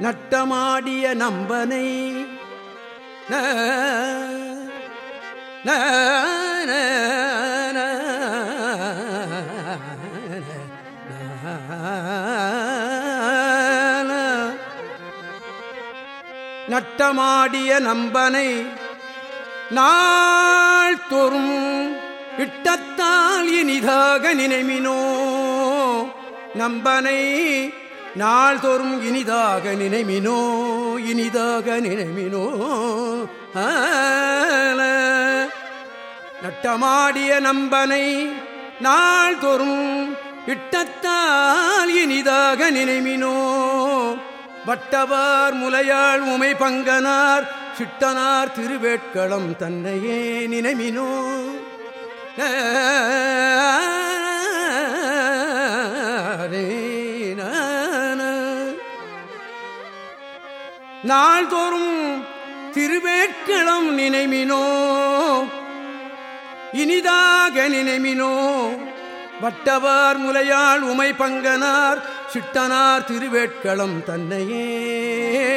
நட்டமாடிய நம்பனை. நட்டமாடிய நம்பனை நாள் தோறும் இட்டத்தால் இனிதாக நினைமினோ. நம்பனை நாள்தோறும் இனிதாக நினைமினோ இனிதாக நினைமினோ நட்டமாடிய நம்பனை நாள்தோறும் இட்டத்தால் இனிதாக நினைமினோ வட்டவார் முலையாள் உமை பங்கனார் சிட்டனார் திருவேட்களம் தன்னையே நினைமினோ. நாள்தோறும் திருவேட்களம் நினைமினோ இனிதாக நினைமினோ. வட்டவார் முலையாள் உமை பங்கனார் சிட்டனார் திருவேட்களம் தன்னையே.